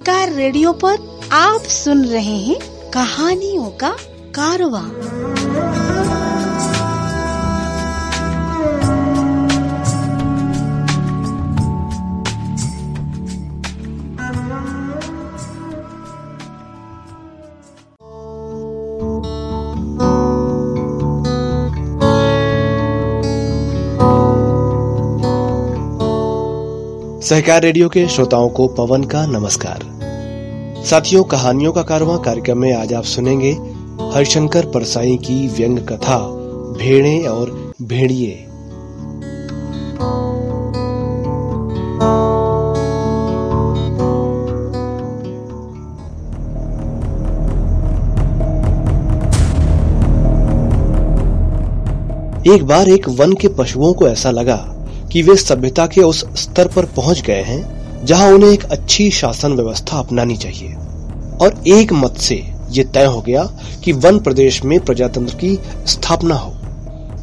सहकार radio पर आप सुन रहे हैं कहानियों का कारवा। सहकार रेडियो के श्रोताओं को पवन का नमस्कार। साथियों, कहानियों का कारवां कार्यक्रम में आज आप सुनेंगे हरिशंकर परसाई की व्यंग कथा, भेड़े और भेड़िए। एक बार एक वन के पशुओं को ऐसा लगा कि वे सभ्यता के उस स्तर पर पहुँच गए हैं जहाँ उन्हें एक अच्छी शासन व्यवस्था अपनानी चाहिए। और एक मत से ये तय हो गया कि वन प्रदेश में प्रजातंत्र की स्थापना हो।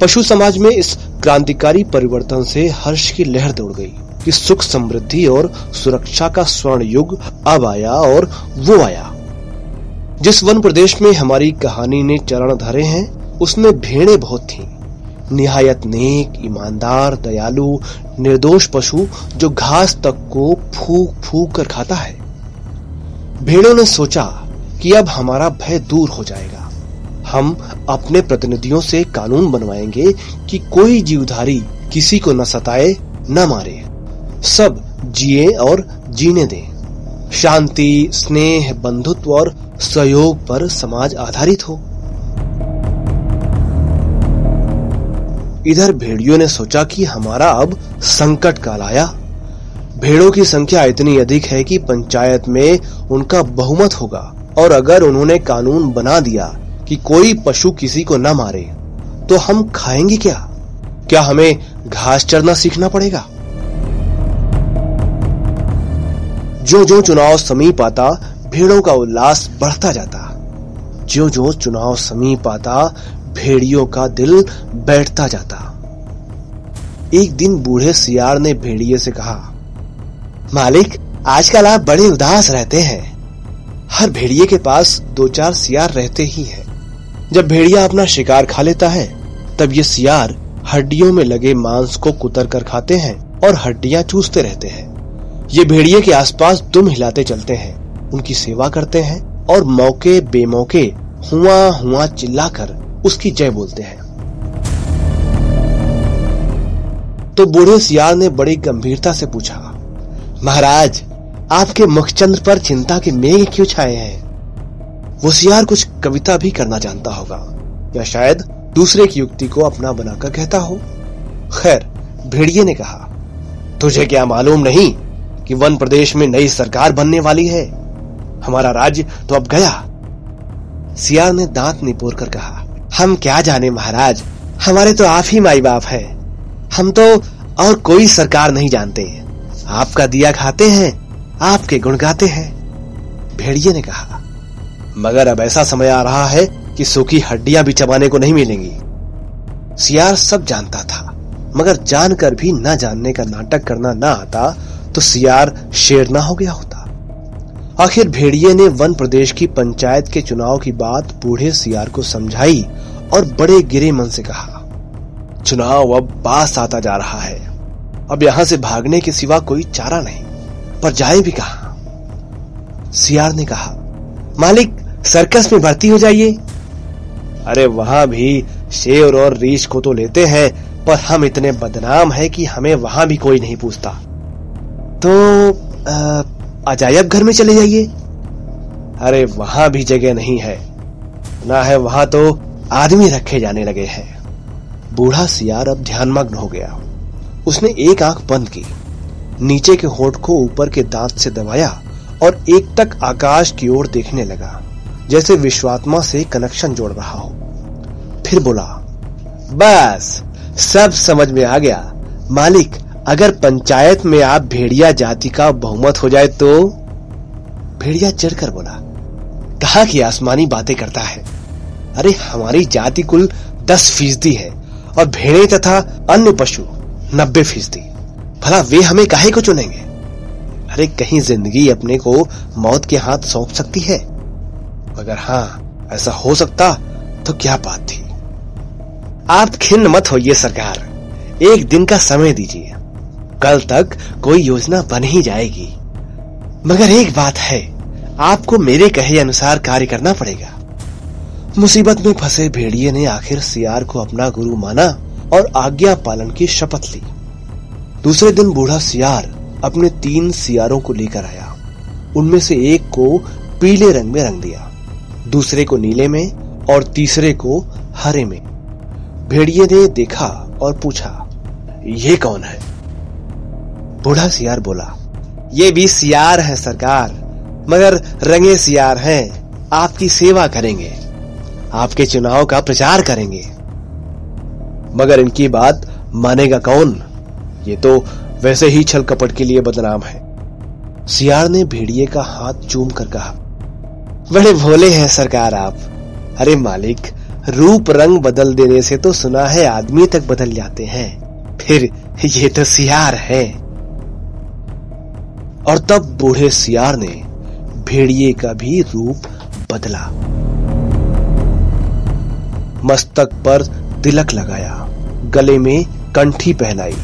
पशु समाज में इस क्रांतिकारी परिवर्तन से हर्ष की लहर दौड़ गई कि सुख समृद्धि और सुरक्षा का स्वर्ण युग अब आया और वो आया। जिस वन प्रदेश में हमारी कहानी ने चरण धरे हैं, उसमें भेड़े बहुत थीं। निहायत नेक, ईमानदार, दयालु, निर्दोष पशु जो घास तक को फूक फूक कर खाता है। भेड़ों ने सोचा कि अब हमारा भय दूर हो जाएगा। हम अपने प्रतिनिधियों से कानून बनवाएँगे कि कोई जीवधारी किसी को न सताए, न मारे। सब जिए और जीने दें। शांति, स्नेह, बंधुत्व और सहयोग पर समाज आधारित हो। इधर भेड़ियों ने सोचा कि हमारा अब संकट काल आया। भेड़ों की संख्या इतनी अधिक है कि पंचायत में उनका बहुमत होगा और अगर उन्होंने कानून बना दिया कि कोई पशु किसी को न मारे तो हम खाएँगे क्या? क्या हमें घास चरना सीखना पड़ेगा? जो जो चुनाव समीप आता, भेड़ों का उल्लास बढ़ता जाता। जो जो चुनाव समीप आता भेड़ियों का दिल बैठता जाता। एक दिन बूढ़े सियार ने भेड़िए से कहा, मालिक, आजकल आप बड़े उदास रहते हैं। हर भेड़िए के पास दो चार सियार रहते ही हैं। जब भेड़िया अपना शिकार खा लेता है, तब ये सियार हड्डियों में लगे मांस को कुतर कर खाते हैं और हड्डियाँ चूसते रहते हैं। ये भेड़िए के आसपास दुम हिलाते चलते हैं, उनकी सेवा करते हैं और मौके बेमौके हुआ हुआ चिल्लाकर उसकी जय बोलते हैं। तो बूढ़े सियार ने बड़ी गंभीरता से पूछा, महाराज, आपके मुखचंद्र पर चिंता के मेघ क्यों छाए हैं? वो सियार कुछ कविता भी करना जानता होगा, या शायद दूसरे की युक्ति को अपना बनाकर कहता हो? खैर, भेड़िए ने कहा, तुझे क्या मालूम नहीं कि वन प्रदेश में नई सरकार बनने वाली है? हमारा राज्य तो अब गया। सियार ने दांत निपोर कर कहा हम क्या जाने महाराज? हमारे तो आप ही माई बाप है। हम तो और कोई सरकार नहीं जानते आपका दिया खाते हैं, आपके गुण गाते हैं। भेड़िए ने कहा, मगर अब ऐसा समय आ रहा है कि सूखी हड्डियाँ भी चबाने को नहीं मिलेंगी। सियार सब जानता था, मगर जानकर भी न जानने का नाटक करना ना आता तो सियार शेर ना हो गया होता। आखिर भेड़िए ने वन प्रदेश की पंचायत के चुनाव की बात बूढ़े सियार को समझाई और बड़े गिरे मन से कहा, चुनाव अब पास आता जा रहा है। अब यहाँ से भागने के सिवा कोई चारा नहीं। पर जाए भी कहा। सियार ने कहा, मालिक, सर्कस में भर्ती हो जाइए। अरे, वहाँ भी शेर और रीछ को तो लेते हैं, पर हम इतने बदनाम हैं कि हमें वहाँ भी कोई नहीं पूछता। तो अजायब घर में चले जाइए। अरे, वहाँ भी जगह नहीं है। ना है वहाँ तो आदमी रखे जाने लगे हैं। बूढ़ा सियार अब ध्यानमग्न हो गया। उसने एक आँख बंद की, नीचे के होठ को ऊपर के दांत से दबाया और एक तक आकाश की ओर देखने लगा, जैसे विश्वात्मा से कनेक्शन जोड़ रहा हो। फिर बोला, बस, सब समझ में आ गया। मालिक, अगर पंचायत में आप भेड़िया जाति का बहुमत हो जाए तो? भेड़िया चढ़कर बोला, कहा कि आसमानी बातें करता है? अरे हमारी जाति कुल दस फ़ीसदी है और भेड़े तथा अन्य पशु नब्बे फ़ीसदी। भला वे हमें काहे को चुनेंगे? अरे कहीं ज़िंदगी अपने को मौत के हाथ सौंप सकती है? अगर हाँ ऐसा हो सकता तो क्या बात थी? आप खिन्न मत होइए सरकार। एक दिन का समय दीजिए। कल तक कोई योजना बन ही जाएगी। मगर एक बात है, आपको मेरे कहे अनुसार कार्य करना पड़ेगा। मुसीबत में फंसे भेड़िए ने आखिर सियार को अपना गुरु माना और आज्ञा पालन की शपथ ली। दूसरे दिन बूढ़ा सियार अपने तीन सियारों को लेकर आया। उनमें से एक को पीले रंग में रंग दिया, दूसरे को नीले में और तीसरे को हरे में। भेड़िए ने देखा और पूछा, ये कौन है? बूढ़ा सियार बोला, ये भी सियार है सरकार, मगर रंगे सियार हैं, आपकी सेवा करेंगे। आपके चुनाव का प्रचार करेंगे। मगर इनकी बात मानेगा कौन? ये तो वैसे ही छल कपट के लिए बदनाम है। सियार ने भेड़िए का हाथ चूम कर कहा, बड़े भोले हैं सरकार आप। अरे मालिक, रूप रंग बदल देने से तो सुना है आदमी तक बदल जाते हैं। फिर ये तो सियार है। और तब बूढ़े सियार ने भेड़िए का भी रूप बदला। मस्तक पर तिलक लगाया। गले में कंठी पहनाई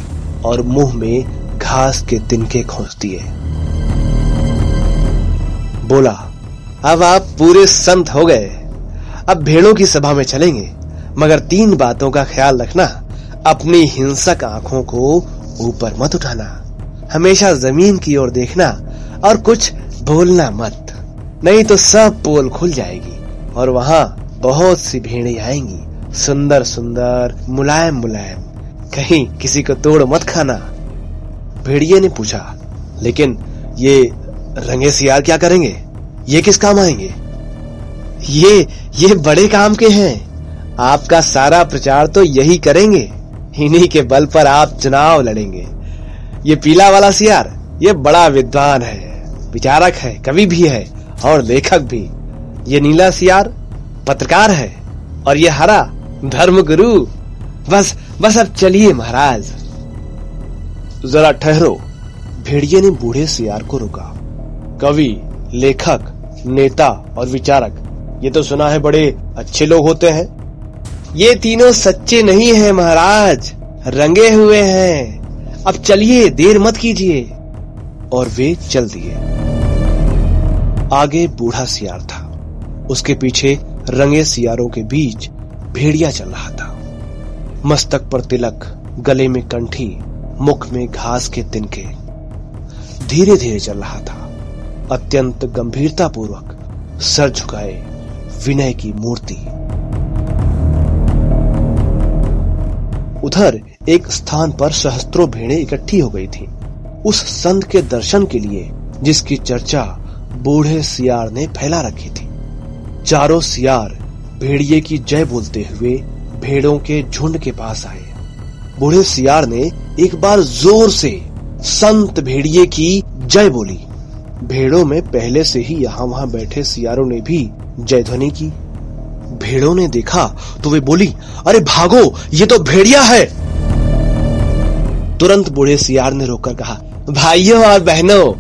और मुँह में घास के तिनके खोस दिए। बोला, अब आप पूरे संत हो गए। अब भेड़ों की सभा में चलेंगे। मगर तीन बातों का ख्याल रखना। अपनी हिंसक आँखों को ऊपर मत उठाना। हमेशा ज़मीन की ओर देखना और कुछ बोलना मत। नहीं तो सब पोल खुल जाएगी और वहाँ बहुत सी भेड़े आएँगी। सुंदर सुंदर, मुलायम मुलायम। कहीं किसी को तोड़ मत खाना। भेड़िए ने पूछा, लेकिन ये रंगे सियार क्या करेंगे? ये किस काम आएँगे? ये ये बड़े काम के हैं। आपका सारा प्रचार तो यही करेंगे। इन्हीं के बल पर आप चुनाव लड़ेंगे। ये पीला वाला सियार, ये बड़ा विद्वान है, विचारक है, कवि भी है, और लेखक भी। ये नीला सियार पत्रकार है और ये हरा धर्म गुरु बस बस अब चलिए महाराज। जरा ठहरो। भेड़िए ने बूढ़े सियार को रुका। कवि, लेखक, नेता और विचारक, ये तो सुना है बड़े अच्छे लोग होते हैं। ये तीनों सच्चे नहीं हैं महाराज। रंगे हुए हैं। अब चलिए, देर मत कीजिए। और वे चल दिए। आगे बूढ़ा सियार था। उसके पीछे रंगे सियारों के बीच भेड़िया चल रहा था। मस्तक पर तिलक, गले में कंठी, मुख में घास के तिनके। धीरे धीरे चल रहा था। अत्यंत गंभीरता पूर्वक सर झुकाए विनय की मूर्ति। उधर एक स्थान पर सहस्त्रों भेड़े इकट्ठी हो गई थी। उस संत के दर्शन के लिए जिसकी चर्चा बूढ़े सियार ने फैला रखी थी। चारों सियार भेड़िए की जय बोलते हुए भेड़ों के झुंड के पास आए। बूढ़े सियार ने एक बार ज़ोर से संत भेड़िए की जय बोली। भेड़ों में पहले से ही यहाँ वहाँ बैठे सियारों ने भी जय ध्वनि की। भेड़ों ने देखा तो वे बोली, अरे भागो, ये तो भेड़िया है! तुरंत बूढ़े सियार ने रोककर कहा, भाइयों और बहनों,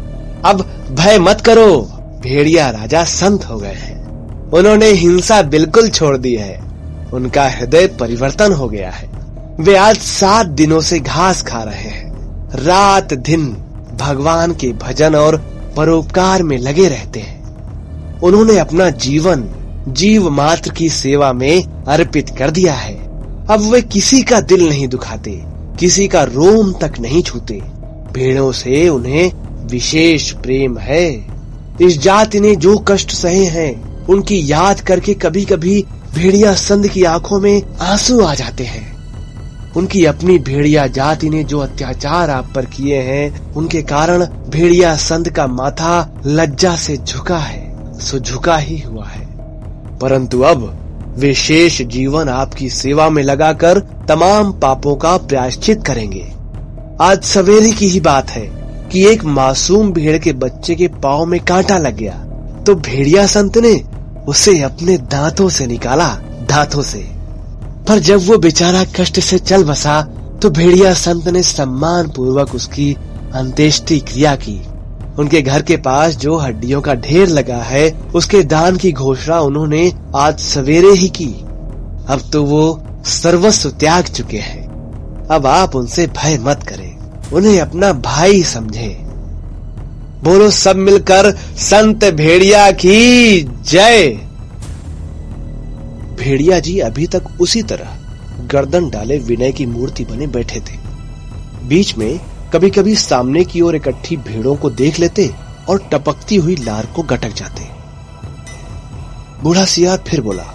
अब भय मत करो। भेड़िया राजा संत हो गए हैं। उन्होंने हिंसा बिल्कुल छोड़ दी है। उनका हृदय परिवर्तन हो गया है। वे आज सात दिनों से घास खा रहे हैं। रात दिन भगवान के भजन और परोपकार में लगे रहते हैं। उन्होंने अपना जीवन, जीव मात्र की सेवा में अर्पित कर दिया है। अब वे किसी का दिल नहीं दुखाते, किसी का रोम तक नहीं छूते। भेड़ों से उन्हें विशेष प्रेम है। इस जाति ने जो कष्ट सहे हैं उनकी याद करके कभी कभी भेड़िया संत की आँखों में आँसू आ जाते हैं। उनकी अपनी भेड़िया जाति ने जो अत्याचार आप पर किए हैं, उनके कारण भेड़िया संत का माथा लज्जा से झुका है, सो झुका ही हुआ है। परंतु अब वे शेष जीवन आपकी सेवा में लगाकर तमाम पापों का प्रायश्चित करेंगे। आज सवेरे की ही बात है कि एक मासूम भेड़ के बच्चे के पाव में कांटा लग गया तो भेड़िया संत ने उसे अपने दांतों से निकाला, दांतों से। पर जब वो बेचारा कष्ट से चल बसा तो भेड़िया संत ने सम्मान पूर्वक उसकी अंत्येष्टि क्रिया की। उनके घर के पास जो हड्डियों का ढेर लगा है, उसके दान की घोषणा उन्होंने आज सवेरे ही की। अब तो वो सर्वस्व त्याग चुके हैं। अब आप उनसे भय मत करें। उन्हें अपना भाई समझे। बोलो सब मिलकर संत भेड़िया की जय। भेड़िया जी अभी तक उसी तरह गर्दन डाले विनय की मूर्ति बने बैठे थे। बीच में कभी कभी सामने की ओर इकट्ठी भीड़ों को देख लेते और टपकती हुई लार को गटक जाते। बूढ़ा सियार फिर बोला,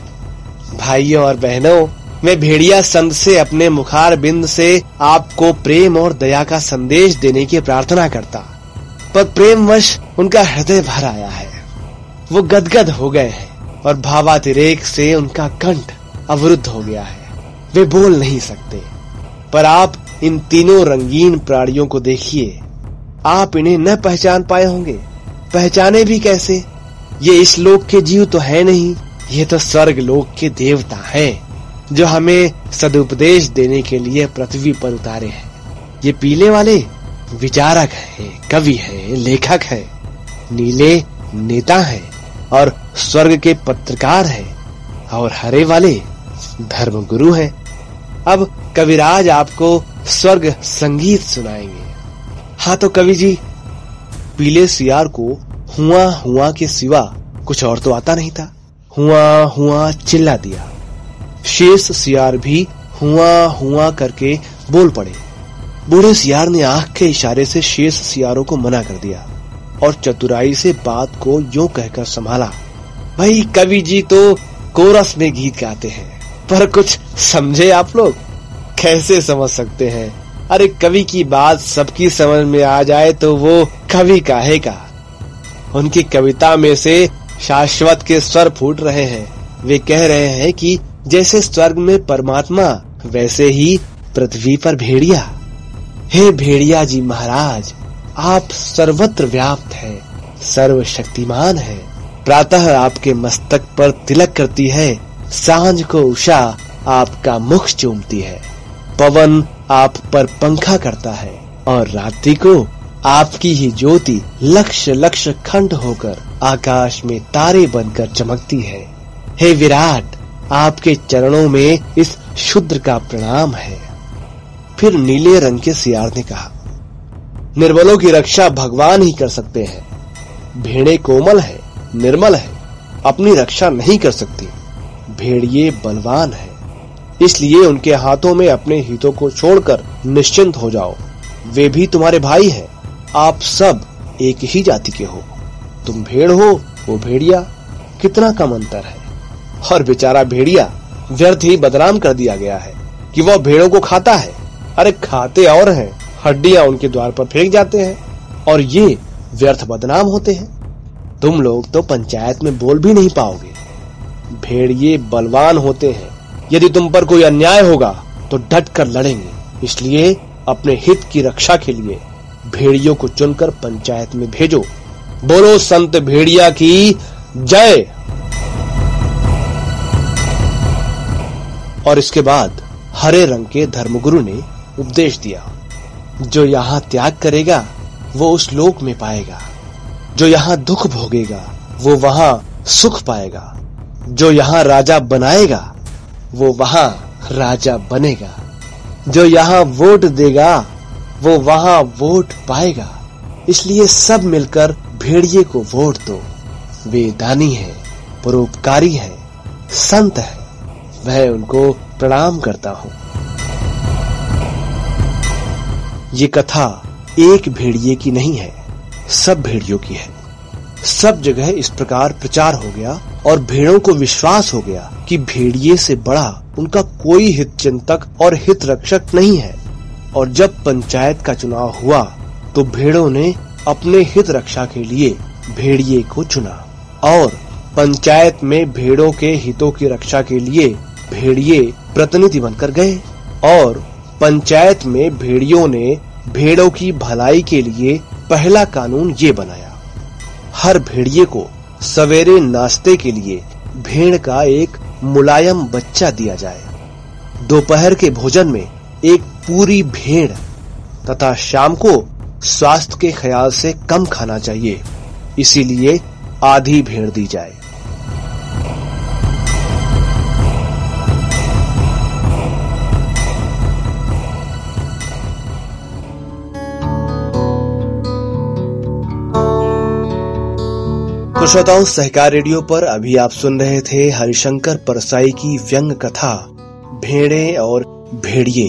भाइयों और बहनों, मैं भेड़िया संत से अपने मुखार बिंद से आपको प्रेम और दया का संदेश देने की प्रार्थना करता। पर प्रेमवश उनका हृदय भर आया है। वो गदगद हो गए हैं और भावातिरेक से उनका कंठ अवरुद्ध हो गया है। वे बोल नहीं सकते। पर आप इन तीनों रंगीन प्राणियों को देखिए। आप इन्हें न पहचान पाए होंगे। पहचाने भी कैसे? ये इस लोक के जीव तो है नहीं, ये तो स्वर्ग लोक के देवता हैं, जो हमें सदुपदेश देने के लिए पृथ्वी पर उतारे हैं। ये पीले वाले विचारक है, कवि है, लेखक है, नीले नेता है और स्वर्ग के पत्रकार है और हरे वाले धर्म गुरु है। अब कविराज आपको स्वर्ग संगीत सुनाएँगे। हाँ तो कवि जी, पीले सियार को हुआ हुआ के सिवा कुछ और तो आता नहीं था। हुआ हुआ चिल्ला दिया। शेष सियार भी हुआ हुआ करके बोल पड़े। बूढ़े सियार ने आँख के इशारे से शेष सियारों को मना कर दिया और चतुराई से बात को यो कहकर संभाला, भाई, कवि जी तो कोरस में गीत गाते हैं, पर कुछ समझे आप लोग? कैसे समझ सकते हैं? अरे, कवि की बात सबकी समझ में आ जाए तो वो कवि काहे का उनकी कविता में से शाश्वत के स्वर फूट रहे हैं। वे कह रहे हैं कि जैसे स्वर्ग में परमात्मा, वैसे ही पृथ्वी पर भेड़िया। हे भेड़िया जी महाराज, आप सर्वत्र व्याप्त हैं, सर्वशक्तिमान हैं। प्रातः आपके मस्तक पर तिलक करती है, साँझ को उषा आपका मुख चूमती है। पवन आप पर पंखा करता है, और रात्रि को आपकी ही ज्योति लक्ष लक्ष खंड होकर आकाश में तारे बनकर चमकती है। हे विराट, आपके चरणों में इस शुद्र का प्रणाम है। फिर नीले रंग के सियार ने कहा निर्बलों की रक्षा भगवान ही कर सकते हैं। भेड़े कोमल है, निर्मल है, अपनी रक्षा नहीं कर सकती। भेड़िए बलवान है, इसलिए उनके हाथों में अपने हितों को छोड़कर निश्चिंत हो जाओ। वे भी तुम्हारे भाई हैं, आप सब एक ही जाति के हो। तुम भेड़ हो, वो भेड़िया, कितना कम अंतर है। और बेचारा भेड़िया, व्यर्थ ही बदनाम कर दिया गया है कि वह भेड़ों को खाता है। अरे खाते और हैं। हड्डियाँ उनके द्वार पर फेंक जाते हैं और ये व्यर्थ बदनाम होते हैं। तुम लोग तो पंचायत में बोल भी नहीं पाओगे। भेड़िए बलवान होते हैं। यदि तुम पर कोई अन्याय होगा तो डट कर लड़ेंगे। इसलिए अपने हित की रक्षा के लिए भेड़ियों को चुनकर पंचायत में भेजो। बोलो, संत भेड़िया की जय। और इसके बाद हरे रंग के धर्मगुरु ने उपदेश दिया। जो यहाँ त्याग करेगा, वो उस लोक में पाएगा। जो यहाँ दुख भोगेगा, वो वहाँ सुख पाएगा। जो यहाँ राजा बनाएगा, वो वहाँ राजा बनेगा। जो यहाँ वोट देगा, वो वहाँ वोट पाएगा। इसलिए सब मिलकर भेड़िए को वोट दो। वे दानी है, परोपकारी है, संत है। वह उनको प्रणाम करता हूँ। ये कथा एक भेड़िए की नहीं है, सब भेड़ियों की है। सब जगह इस प्रकार प्रचार हो गया और भेड़ों को विश्वास हो गया कि भेड़िए से बड़ा उनका कोई हित चिंतक और हित रक्षक नहीं है। और जब पंचायत का चुनाव हुआ तो भेड़ों ने अपने हित रक्षा के लिए भेड़िए को चुना। और पंचायत में भेड़ों के हितों की रक्षा के लिए भेड़िए प्रतिनिधि बनकर गए और पंचायत में भेड़ियों ने भेड़ों की भलाई के लिए पहला कानून ये बनाया। हर भेड़िए को सवेरे नाश्ते के लिए भेड़ का एक मुलायम बच्चा दिया जाए। दोपहर के भोजन में एक पूरी भेड़ तथा शाम को स्वास्थ्य के ख्याल से कम खाना चाहिए। इसीलिए आधी भेड़ दी जाए। तो श्रोताओं सहकार रेडियो पर अभी आप सुन रहे थे हरिशंकर परसाई की व्यंग कथा, भेड़े और भेड़िए।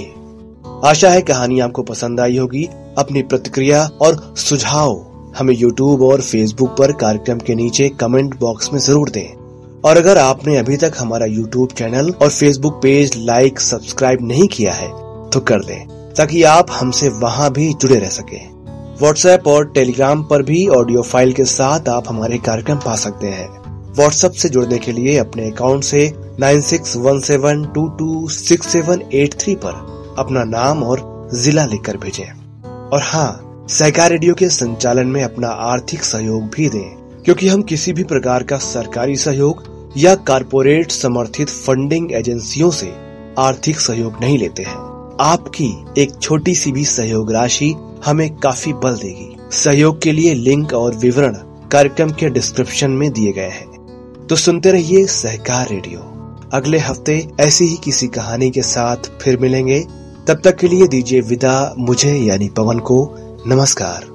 आशा है कहानी आपको पसंद आई होगी। अपनी प्रतिक्रिया और सुझाव हमें YouTube और Facebook पर कार्यक्रम के नीचे कमेंट बॉक्स में ज़रूर दें। और अगर आपने अभी तक हमारा YouTube चैनल और Facebook पेज लाइक सब्सक्राइब नहीं किया है तो कर लें ताकि आप हमसे वहाँ भी जुड़े रह सकें। व्हाट्सएप और टेलीग्राम पर भी ऑडियो फ़ाइल के साथ आप हमारे कार्यक्रम पा सकते हैं। व्हाट्सएप से जुड़ने के लिए अपने अकाउंट से 9617226783 पर अपना नाम और जिला लिखकर भेजें। और हाँ सहकार रेडियो के संचालन में अपना आर्थिक सहयोग भी दें, क्योंकि हम किसी भी प्रकार का सरकारी सहयोग या कारपोरेट समर्थित फंडिंग एजेंसियों से आर्थिक सहयोग नहीं लेते हैं। आपकी एक छोटी सी भी सहयोग राशि हमें काफ़ी बल देगी। सहयोग के लिए लिंक और विवरण कार्यक्रम के डिस्क्रिप्शन में दिए गए हैं। तो सुनते रहिए सहकार रेडियो। अगले हफ़्ते ऐसी ही किसी कहानी के साथ फिर मिलेंगे। तब तक के लिए दीजिए विदा। मुझे यानी पवन को नमस्कार।